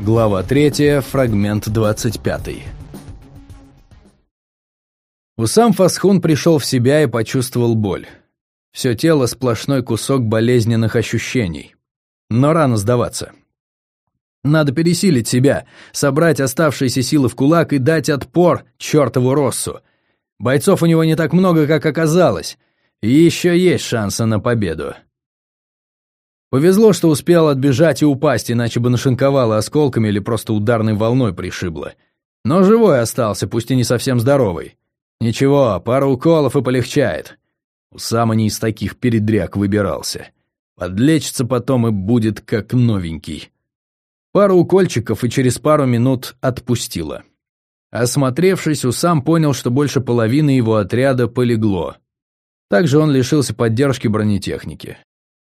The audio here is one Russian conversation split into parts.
Глава 3, фрагмент 25. Усам Фасхун пришел в себя и почувствовал боль. Все тело сплошной кусок болезненных ощущений. Но рано сдаваться. Надо пересилить себя, собрать оставшиеся силы в кулак и дать отпор чертову Россу. Бойцов у него не так много, как оказалось. И еще есть шансы на победу. Повезло, что успел отбежать и упасть, иначе бы нашинковало осколками или просто ударной волной пришибло. Но живой остался, пусть и не совсем здоровый. Ничего, пару уколов и полегчает. Сам не из таких передряг выбирался. Подлечится потом и будет как новенький. Пару укольчиков и через пару минут отпустило. Осмотревшись, Усам понял, что больше половины его отряда полегло. Также он лишился поддержки бронетехники.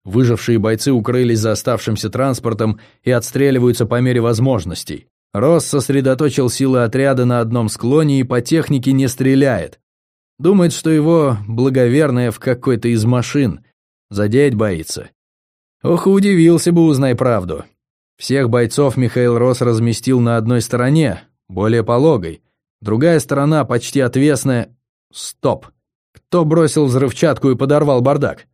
Выжившие бойцы укрылись за оставшимся транспортом и отстреливаются по мере возможностей. Росс сосредоточил силы отряда на одном склоне и по технике не стреляет. Думает, что его благоверная в какой-то из машин. Задеть боится. Ох, удивился бы, узнай правду. Всех бойцов Михаил Росс разместил на одной стороне, более пологой. Другая сторона почти отвесная. Стоп. Кто бросил взрывчатку и подорвал бардак?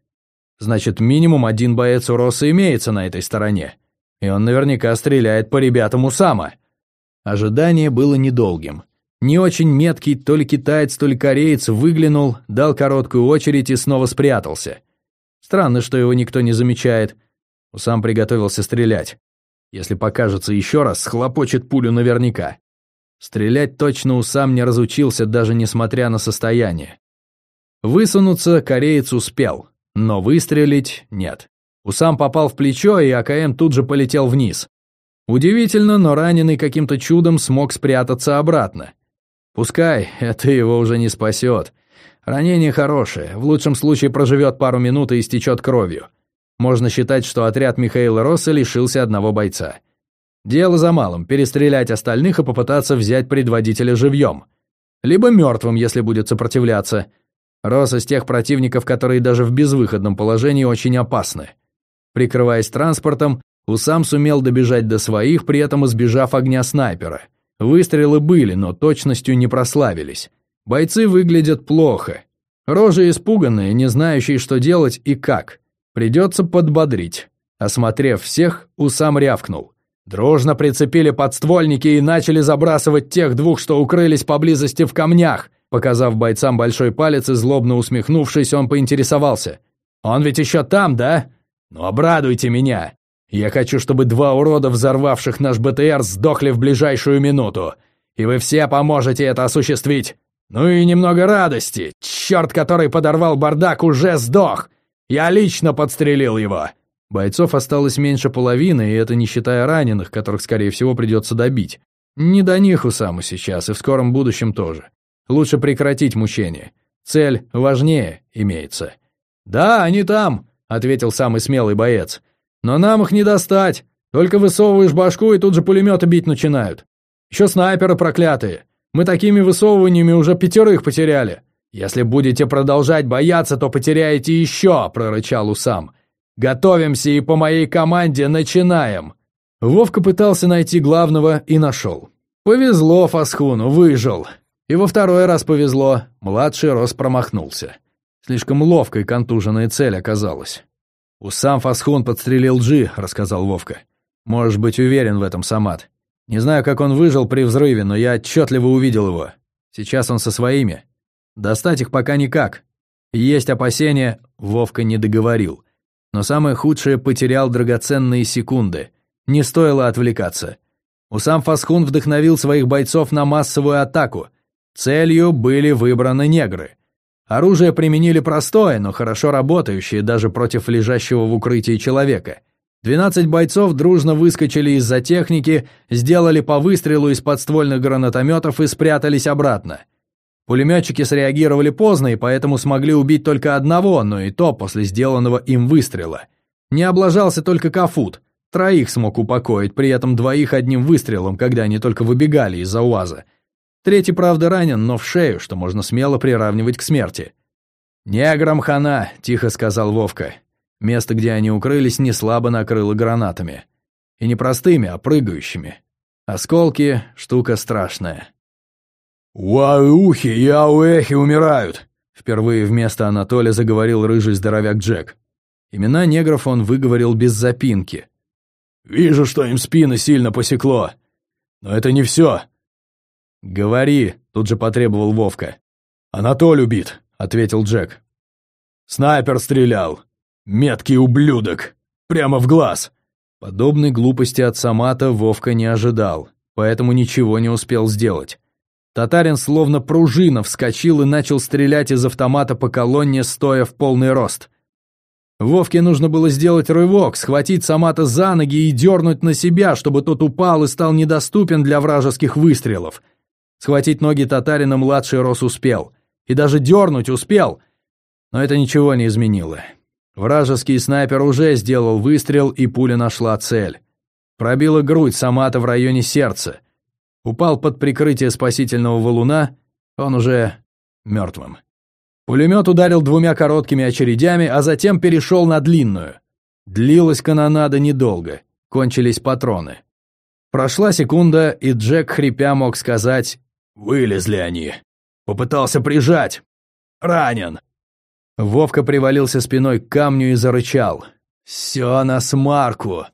Значит, минимум один боец у Росса имеется на этой стороне. И он наверняка стреляет по ребятам Усама. Ожидание было недолгим. Не очень меткий то ли китаец, то ли кореец выглянул, дал короткую очередь и снова спрятался. Странно, что его никто не замечает. Усам приготовился стрелять. Если покажется еще раз, схлопочет пулю наверняка. Стрелять точно Усам не разучился, даже несмотря на состояние. Высунуться кореец успел. Но выстрелить нет. Усам попал в плечо, и АКМ тут же полетел вниз. Удивительно, но раненый каким-то чудом смог спрятаться обратно. Пускай, это его уже не спасет. Ранение хорошее, в лучшем случае проживет пару минут и истечет кровью. Можно считать, что отряд Михаила Росса лишился одного бойца. Дело за малым – перестрелять остальных и попытаться взять предводителя живьем. Либо мертвым, если будет сопротивляться – Рос из тех противников, которые даже в безвыходном положении очень опасны. Прикрываясь транспортом, Усам сумел добежать до своих, при этом избежав огня снайпера. Выстрелы были, но точностью не прославились. Бойцы выглядят плохо. Рожи испуганные, не знающие, что делать и как. Придется подбодрить. Осмотрев всех, Усам рявкнул. Дружно прицепили подствольники и начали забрасывать тех двух, что укрылись поблизости в камнях. Показав бойцам большой палец и злобно усмехнувшись, он поинтересовался. «Он ведь еще там, да? Ну обрадуйте меня! Я хочу, чтобы два урода, взорвавших наш БТР, сдохли в ближайшую минуту. И вы все поможете это осуществить. Ну и немного радости. Черт, который подорвал бардак, уже сдох. Я лично подстрелил его». Бойцов осталось меньше половины, и это не считая раненых, которых, скорее всего, придется добить. Не до них у Саму сейчас, и в скором будущем тоже. Лучше прекратить мучение. Цель важнее имеется. «Да, они там», — ответил самый смелый боец. «Но нам их не достать. Только высовываешь башку, и тут же пулеметы бить начинают. Еще снайперы проклятые. Мы такими высовываниями уже пятерых потеряли. Если будете продолжать бояться, то потеряете еще», — прорычал Усам. «Готовимся и по моей команде начинаем». Вовка пытался найти главного и нашел. Повезло Фасхуну, выжил. И во второй раз повезло, младший Рос промахнулся. Слишком ловкой контуженная цель оказалась. «У сам Фасхун подстрелил Джи», — рассказал Вовка. «Можешь быть уверен в этом, Самат. Не знаю, как он выжил при взрыве, но я отчетливо увидел его. Сейчас он со своими. Достать их пока никак. Есть опасения, Вовка не договорил. Но самое худшее потерял драгоценные секунды. Не стоило отвлекаться. Усам Фасхун вдохновил своих бойцов на массовую атаку, Целью были выбраны негры. Оружие применили простое, но хорошо работающее даже против лежащего в укрытии человека. 12 бойцов дружно выскочили из-за техники, сделали по выстрелу из подствольных гранатометов и спрятались обратно. Пулеметчики среагировали поздно и поэтому смогли убить только одного, но и то после сделанного им выстрела. Не облажался только Кафут. Троих смог упокоить, при этом двоих одним выстрелом, когда они только выбегали из-за УАЗа. Третий, правда, ранен, но в шею, что можно смело приравнивать к смерти. «Неграм хана», — тихо сказал Вовка. Место, где они укрылись, не слабо накрыло гранатами. И не простыми, а прыгающими. Осколки — штука страшная. «Уаухи и ауэхи умирают!» Впервые вместо Анатолия заговорил рыжий здоровяк Джек. Имена негров он выговорил без запинки. «Вижу, что им спины сильно посекло. Но это не все». «Говори», — тут же потребовал Вовка. «Анатоль убит», — ответил Джек. «Снайпер стрелял. Меткий ублюдок. Прямо в глаз». Подобной глупости от Самата Вовка не ожидал, поэтому ничего не успел сделать. Татарин словно пружина вскочил и начал стрелять из автомата по колонне, стоя в полный рост. Вовке нужно было сделать рывок, схватить Самата за ноги и дернуть на себя, чтобы тот упал и стал недоступен для вражеских выстрелов. Схватить ноги татарина младший Рос успел. И даже дернуть успел. Но это ничего не изменило. Вражеский снайпер уже сделал выстрел, и пуля нашла цель. Пробила грудь Самата в районе сердца упал под прикрытие спасительного валуна, он уже мертвым. Пулемет ударил двумя короткими очередями, а затем перешел на длинную. Длилась канонада недолго, кончились патроны. Прошла секунда, и Джек, хрипя, мог сказать «Вылезли они». Попытался прижать. Ранен. Вовка привалился спиной к камню и зарычал. «Все на смарку.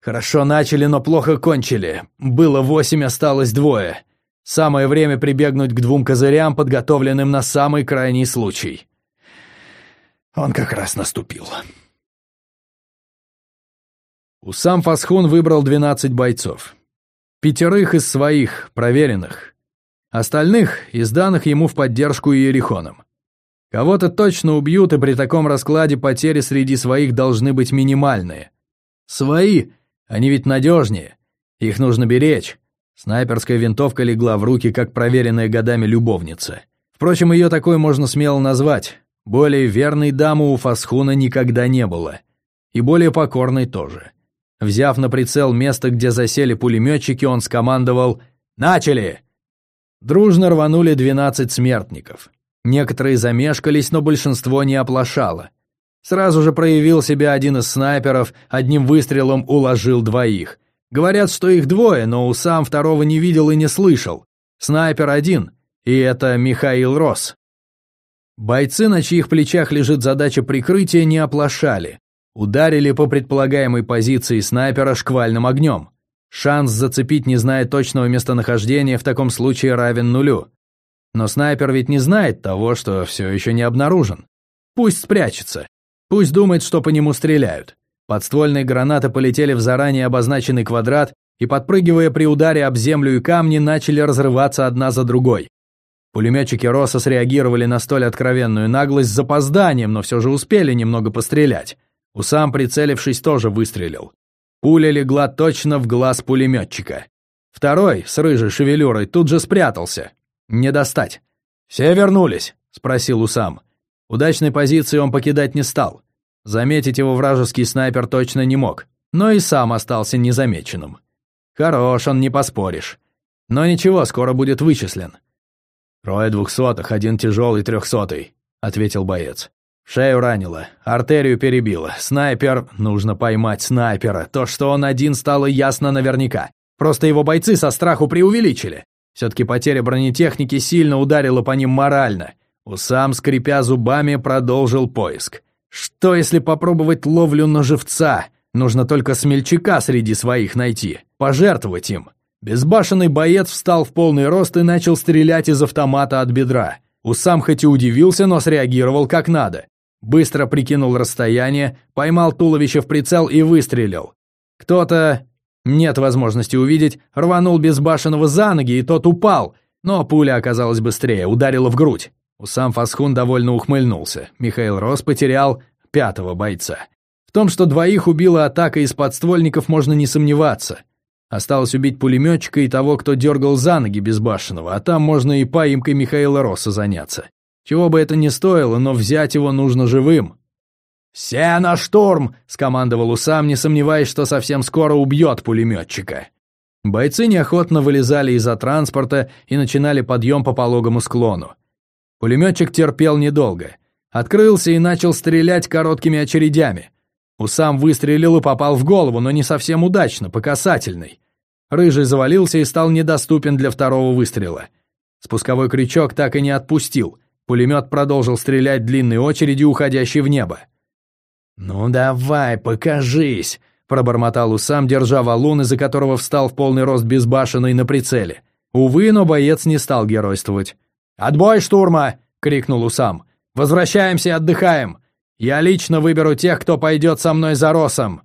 Хорошо начали, но плохо кончили. Было восемь, осталось двое. Самое время прибегнуть к двум козырям, подготовленным на самый крайний случай. Он как раз наступил. Усам Фасхун выбрал 12 бойцов. Пятерых из своих, проверенных. Остальных – из данных ему в поддержку Иерихоном. Кого-то точно убьют, и при таком раскладе потери среди своих должны быть минимальные. Свои – они ведь надежнее. Их нужно беречь. Снайперская винтовка легла в руки, как проверенная годами любовница. Впрочем, ее такой можно смело назвать. Более верной дамы у Фасхуна никогда не было. И более покорной тоже. Взяв на прицел место, где засели пулеметчики, он скомандовал «Начали!». Дружно рванули 12 смертников. Некоторые замешкались, но большинство не оплошало. Сразу же проявил себя один из снайперов, одним выстрелом уложил двоих. Говорят, что их двое, но сам второго не видел и не слышал. Снайпер один, и это Михаил Рос. Бойцы, на чьих плечах лежит задача прикрытия, не оплошали. Ударили по предполагаемой позиции снайпера шквальным огнем. Шанс зацепить, не зная точного местонахождения, в таком случае равен нулю. Но снайпер ведь не знает того, что все еще не обнаружен. Пусть спрячется. Пусть думает, что по нему стреляют. Подствольные гранаты полетели в заранее обозначенный квадрат и, подпрыгивая при ударе об землю и камни, начали разрываться одна за другой. Пулеметчики Роса среагировали на столь откровенную наглость с запозданием, но все же успели немного пострелять. Усам, прицелившись, тоже выстрелил. Пуля легла точно в глаз пулеметчика. Второй, с рыжей шевелюрой, тут же спрятался. Не достать. «Все вернулись?» — спросил Усам. Удачной позиции он покидать не стал. Заметить его вражеский снайпер точно не мог, но и сам остался незамеченным. Хорош он, не поспоришь. Но ничего, скоро будет вычислен. «Трое двухсотых, один тяжелый трехсотый», — ответил боец. Шею ранило, артерию перебило. Снайпер... Нужно поймать снайпера. То, что он один, стало ясно наверняка. Просто его бойцы со страху преувеличили. Все-таки потеря бронетехники сильно ударила по ним морально. Усам, скрипя зубами, продолжил поиск. Что, если попробовать ловлю на живца? Нужно только смельчака среди своих найти, пожертвовать им. Безбашенный боец встал в полный рост и начал стрелять из автомата от бедра. Усам хоть и удивился, но среагировал как надо. Быстро прикинул расстояние, поймал туловище в прицел и выстрелил. Кто-то, нет возможности увидеть, рванул безбашенного за ноги, и тот упал, но пуля оказалась быстрее, ударила в грудь. Усам Фасхун довольно ухмыльнулся. Михаил Рос потерял пятого бойца. В том, что двоих убила атака из подствольников, можно не сомневаться. Осталось убить пулеметчика и того, кто дергал за ноги безбашенного, а там можно и поимкой Михаила Росса заняться. Чего бы это ни стоило, но взять его нужно живым. «Все на штурм!» — скомандовал Усам, не сомневаясь, что совсем скоро убьет пулеметчика. Бойцы неохотно вылезали из-за транспорта и начинали подъем по пологому склону. Пулеметчик терпел недолго. Открылся и начал стрелять короткими очередями. Усам выстрелил и попал в голову, но не совсем удачно, по касательной. Рыжий завалился и стал недоступен для второго выстрела. Спусковой крючок так и не отпустил. Пулемет продолжил стрелять длинной очередью, уходящей в небо. «Ну давай, покажись!» — пробормотал Усам, держа валун, из-за которого встал в полный рост безбашенный на прицеле. Увы, но боец не стал геройствовать. «Отбой штурма!» — крикнул Усам. «Возвращаемся и отдыхаем! Я лично выберу тех, кто пойдет со мной за Росом!»